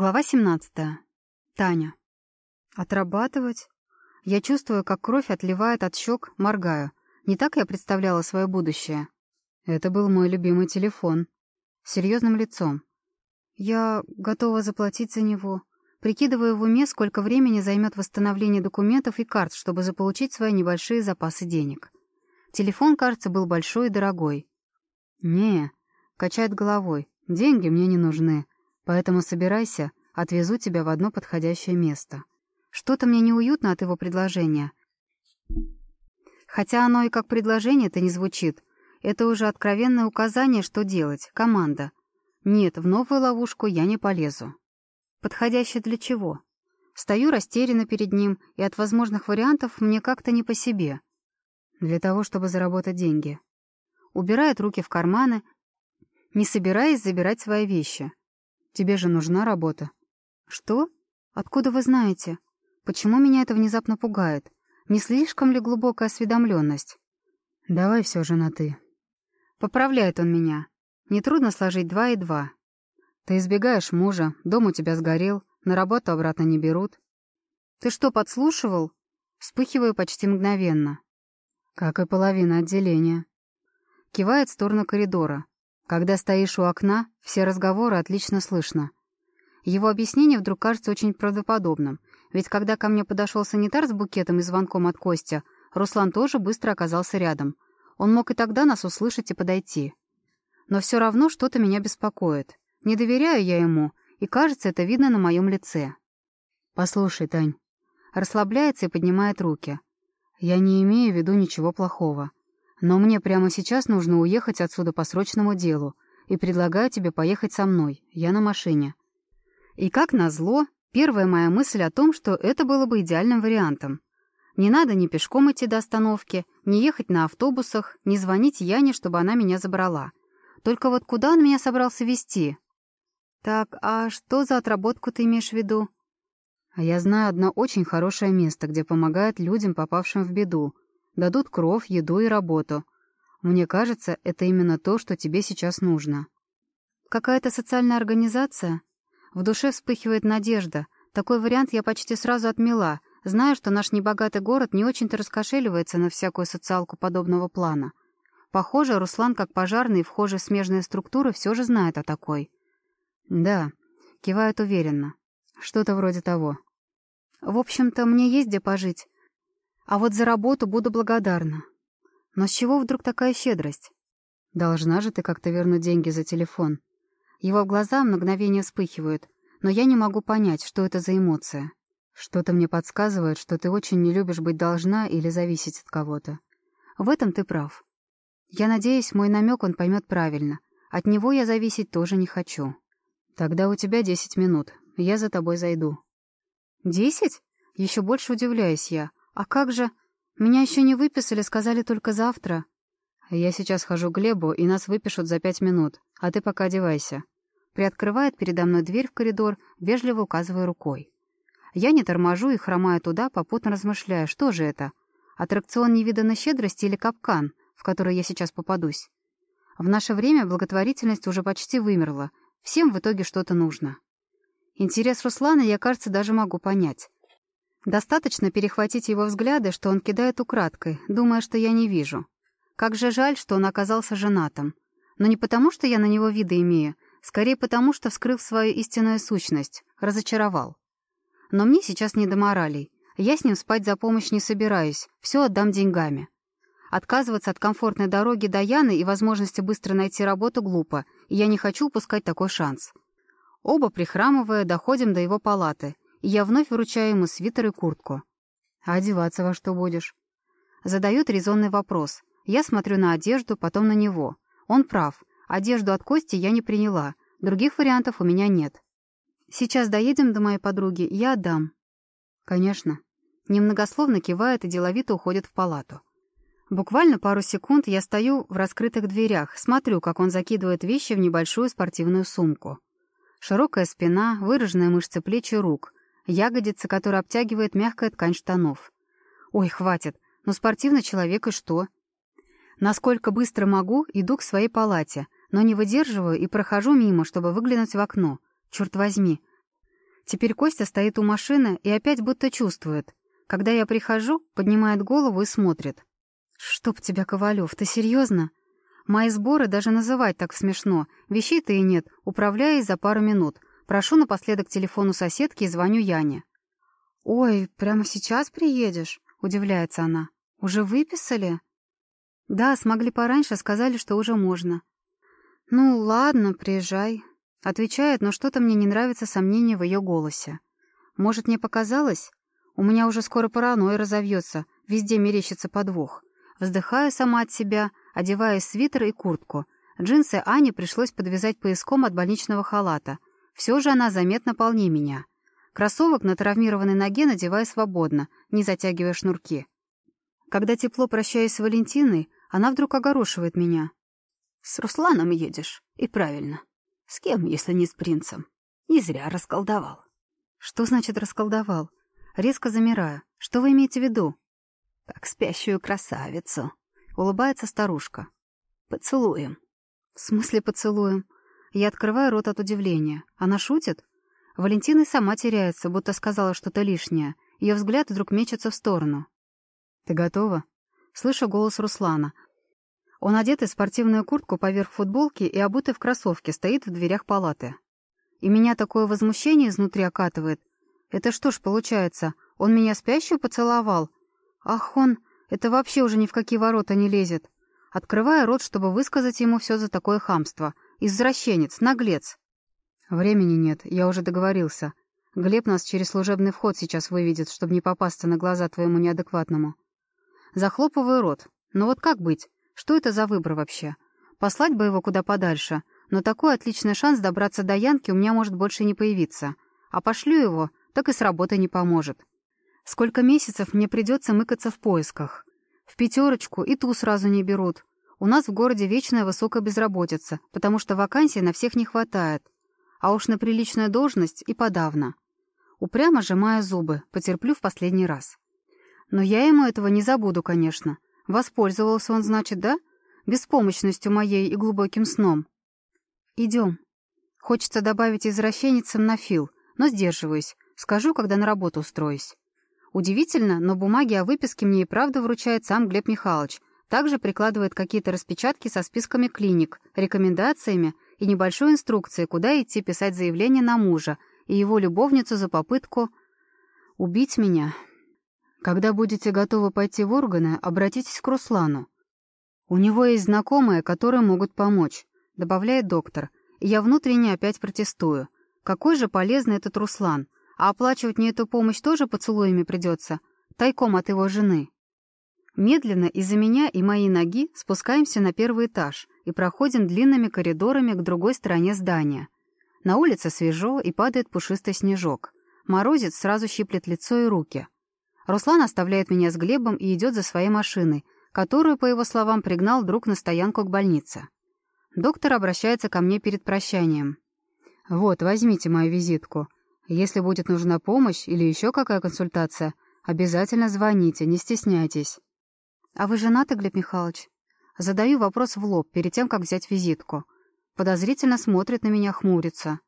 Глава 17. Таня. Отрабатывать? Я чувствую, как кровь отливает от щек, моргаю. Не так я представляла свое будущее. Это был мой любимый телефон. Серьезным лицом. Я готова заплатить за него. Прикидываю в уме, сколько времени займет восстановление документов и карт, чтобы заполучить свои небольшие запасы денег. Телефон, кажется, был большой и дорогой. «Не», — качает головой, — «деньги мне не нужны». Поэтому собирайся, отвезу тебя в одно подходящее место. Что-то мне неуютно от его предложения. Хотя оно и как предложение-то не звучит. Это уже откровенное указание, что делать, команда. Нет, в новую ловушку я не полезу. Подходящее для чего? Стою растерянно перед ним, и от возможных вариантов мне как-то не по себе. Для того, чтобы заработать деньги. Убирает руки в карманы, не собираясь забирать свои вещи. Тебе же нужна работа». «Что? Откуда вы знаете? Почему меня это внезапно пугает? Не слишком ли глубокая осведомленность?» «Давай все же на «ты». Поправляет он меня. Нетрудно сложить два и два. Ты избегаешь мужа, дом у тебя сгорел, на работу обратно не берут. Ты что, подслушивал? Вспыхиваю почти мгновенно. Как и половина отделения. Кивает в сторону коридора. Когда стоишь у окна, все разговоры отлично слышно. Его объяснение вдруг кажется очень правдоподобным, ведь когда ко мне подошел санитар с букетом и звонком от Костя, Руслан тоже быстро оказался рядом. Он мог и тогда нас услышать и подойти. Но все равно что-то меня беспокоит. Не доверяю я ему, и кажется, это видно на моем лице. «Послушай, Тань». Расслабляется и поднимает руки. «Я не имею в виду ничего плохого. Но мне прямо сейчас нужно уехать отсюда по срочному делу, и предлагаю тебе поехать со мной, я на машине». И как назло, первая моя мысль о том, что это было бы идеальным вариантом. Не надо ни пешком идти до остановки, ни ехать на автобусах, ни звонить Яне, чтобы она меня забрала. Только вот куда он меня собрался везти? Так, а что за отработку ты имеешь в виду? А я знаю одно очень хорошее место, где помогают людям, попавшим в беду, Дадут кров, еду и работу. Мне кажется, это именно то, что тебе сейчас нужно. Какая-то социальная организация? В душе вспыхивает надежда. Такой вариант я почти сразу отмела, зная, что наш небогатый город не очень-то раскошеливается на всякую социалку подобного плана. Похоже, Руслан, как пожарный, вхожий в смежные структуры, все же знает о такой. Да, кивает уверенно. Что-то вроде того. В общем-то, мне есть где пожить. А вот за работу буду благодарна. Но с чего вдруг такая щедрость? Должна же ты как-то вернуть деньги за телефон. Его глаза мгновение вспыхивают, но я не могу понять, что это за эмоция. Что-то мне подсказывает, что ты очень не любишь быть должна или зависеть от кого-то. В этом ты прав. Я надеюсь, мой намек он поймет правильно. От него я зависеть тоже не хочу. Тогда у тебя десять минут. Я за тобой зайду. Десять? Еще больше удивляюсь я. «А как же? Меня еще не выписали, сказали только завтра». «Я сейчас хожу к Глебу, и нас выпишут за пять минут, а ты пока одевайся». Приоткрывает передо мной дверь в коридор, вежливо указывая рукой. Я не торможу и хромаю туда, попутно размышляя, что же это? Аттракцион невиданной щедрости или капкан, в который я сейчас попадусь? В наше время благотворительность уже почти вымерла. Всем в итоге что-то нужно. Интерес Руслана я, кажется, даже могу понять. Достаточно перехватить его взгляды, что он кидает украдкой, думая, что я не вижу. Как же жаль, что он оказался женатым. Но не потому, что я на него виды имею, скорее потому, что вскрыл свою истинную сущность, разочаровал. Но мне сейчас не до моралей. Я с ним спать за помощь не собираюсь, все отдам деньгами. Отказываться от комфортной дороги до Яны и возможности быстро найти работу глупо, и я не хочу упускать такой шанс. Оба, прихрамывая, доходим до его палаты — я вновь вручаю ему свитер и куртку. «А одеваться во что будешь?» Задает резонный вопрос. Я смотрю на одежду, потом на него. Он прав. Одежду от Кости я не приняла. Других вариантов у меня нет. Сейчас доедем до моей подруги, я отдам. Конечно. Немногословно кивает и деловито уходит в палату. Буквально пару секунд я стою в раскрытых дверях, смотрю, как он закидывает вещи в небольшую спортивную сумку. Широкая спина, выраженные мышцы плеч и рук, ягодица, которая обтягивает мягкая ткань штанов. Ой, хватит, ну спортивный человек и что? Насколько быстро могу, иду к своей палате, но не выдерживаю и прохожу мимо, чтобы выглянуть в окно. Черт возьми. Теперь Костя стоит у машины и опять будто чувствует. Когда я прихожу, поднимает голову и смотрит. «Чтоб тебя, Ковалев, ты серьезно? Мои сборы даже называть так смешно. Вещей-то и нет, управляюсь за пару минут. Прошу напоследок телефону соседки и звоню Яне. «Ой, прямо сейчас приедешь?» — удивляется она. «Уже выписали?» «Да, смогли пораньше, сказали, что уже можно». «Ну, ладно, приезжай», — отвечает, но что-то мне не нравится сомнение в ее голосе. «Может, мне показалось? У меня уже скоро паранойя разовьется, везде мерещится подвох. Вздыхаю сама от себя, одеваю свитер и куртку. Джинсы Ане пришлось подвязать пояском от больничного халата. Все же она заметно полнее меня. Кроссовок на травмированной ноге надеваю свободно, не затягивая шнурки. Когда тепло прощаюсь с Валентиной, она вдруг огорошивает меня. «С Русланом едешь, и правильно. С кем, если не с принцем? Не зря расколдовал». «Что значит расколдовал?» Резко замираю. «Что вы имеете в виду?» «Как спящую красавицу», — улыбается старушка. «Поцелуем». «В смысле поцелуем?» Я открываю рот от удивления. Она шутит? Валентина сама теряется, будто сказала что-то лишнее. Ее взгляд вдруг мечется в сторону. «Ты готова?» Слышу голос Руслана. Он одет в спортивную куртку поверх футболки и обутый в кроссовке, стоит в дверях палаты. И меня такое возмущение изнутри окатывает. Это что ж получается, он меня спящую поцеловал? Ах он, это вообще уже ни в какие ворота не лезет. Открывая рот, чтобы высказать ему все за такое хамство. Извращенец, наглец. «Времени нет, я уже договорился. Глеб нас через служебный вход сейчас выведет, чтобы не попасться на глаза твоему неадекватному». Захлопываю рот. «Ну вот как быть? Что это за выбор вообще? Послать бы его куда подальше, но такой отличный шанс добраться до Янки у меня может больше не появиться. А пошлю его, так и с работы не поможет. Сколько месяцев мне придется мыкаться в поисках? В пятерочку и ту сразу не берут. У нас в городе вечная высокая безработица, потому что вакансий на всех не хватает а уж на приличную должность и подавно. Упрямо сжимая зубы, потерплю в последний раз. Но я ему этого не забуду, конечно. Воспользовался он, значит, да? Беспомощностью моей и глубоким сном. Идем. Хочется добавить извращенницам на фил, но сдерживаюсь. Скажу, когда на работу устроюсь. Удивительно, но бумаги о выписке мне и правда вручает сам Глеб Михайлович. Также прикладывает какие-то распечатки со списками клиник, рекомендациями и небольшой инструкции, куда идти писать заявление на мужа и его любовницу за попытку убить меня. Когда будете готовы пойти в органы, обратитесь к Руслану. У него есть знакомые, которые могут помочь, добавляет доктор, и я внутренне опять протестую. Какой же полезный этот Руслан, а оплачивать мне эту помощь тоже поцелуями придется, тайком от его жены. Медленно из-за меня и моей ноги спускаемся на первый этаж и проходим длинными коридорами к другой стороне здания. На улице свежо и падает пушистый снежок. Морозец сразу щиплет лицо и руки. Руслан оставляет меня с Глебом и идет за своей машиной, которую, по его словам, пригнал друг на стоянку к больнице. Доктор обращается ко мне перед прощанием. «Вот, возьмите мою визитку. Если будет нужна помощь или еще какая консультация, обязательно звоните, не стесняйтесь». «А вы женаты, Глеб Михайлович?» Задаю вопрос в лоб, перед тем, как взять визитку. Подозрительно смотрит на меня, хмурится.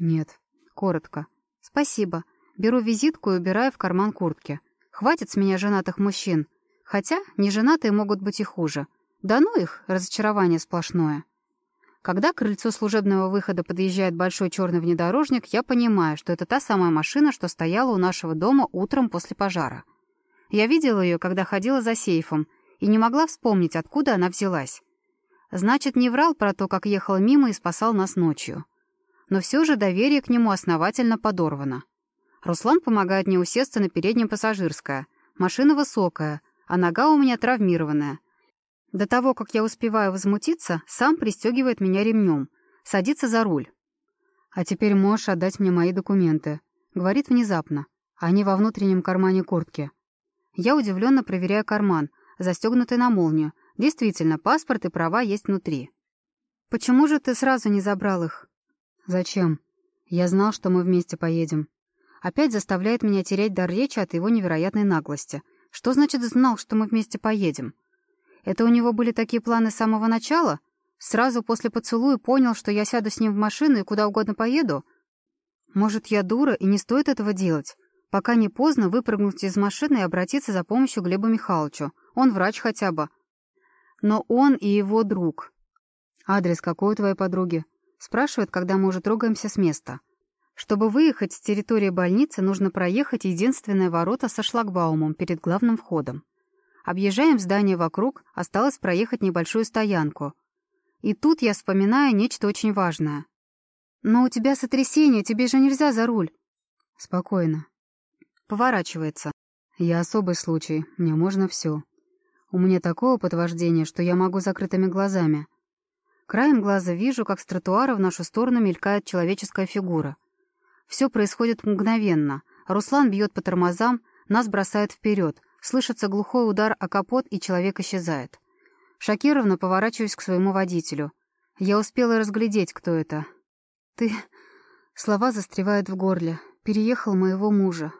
«Нет». Коротко. «Спасибо. Беру визитку и убираю в карман куртки. Хватит с меня женатых мужчин. Хотя неженатые могут быть и хуже. Да ну их, разочарование сплошное». Когда к крыльцу служебного выхода подъезжает большой черный внедорожник, я понимаю, что это та самая машина, что стояла у нашего дома утром после пожара. Я видела ее, когда ходила за сейфом, и не могла вспомнить, откуда она взялась. Значит, не врал про то, как ехал мимо и спасал нас ночью. Но все же доверие к нему основательно подорвано. Руслан помогает мне усесться на переднем пассажирское. Машина высокая, а нога у меня травмированная. До того, как я успеваю возмутиться, сам пристегивает меня ремнем, садится за руль. «А теперь можешь отдать мне мои документы», — говорит внезапно. Они во внутреннем кармане куртки. Я удивленно проверяю карман, застегнутый на молнию. Действительно, паспорт и права есть внутри. «Почему же ты сразу не забрал их?» «Зачем? Я знал, что мы вместе поедем». Опять заставляет меня терять дар речи от его невероятной наглости. Что значит «знал, что мы вместе поедем»? Это у него были такие планы с самого начала? Сразу после поцелуя понял, что я сяду с ним в машину и куда угодно поеду? Может, я дура и не стоит этого делать? Пока не поздно выпрыгнуть из машины и обратиться за помощью Глебу Михайловичу. Он врач хотя бы. Но он и его друг. «Адрес какой у твоей подруги?» Спрашивает, когда мы уже трогаемся с места. Чтобы выехать с территории больницы, нужно проехать единственное ворота со шлагбаумом перед главным входом. Объезжаем здание вокруг, осталось проехать небольшую стоянку. И тут я вспоминаю нечто очень важное. «Но у тебя сотрясение, тебе же нельзя за руль». «Спокойно». Поворачивается. «Я особый случай, мне можно все. У меня такое опыт вождения, что я могу закрытыми глазами». Краем глаза вижу, как с тротуара в нашу сторону мелькает человеческая фигура. Все происходит мгновенно. Руслан бьет по тормозам, нас бросает вперед. Слышится глухой удар о капот, и человек исчезает. Шокированно поворачиваюсь к своему водителю. Я успела разглядеть, кто это. «Ты...» Слова застревают в горле. «Переехал моего мужа.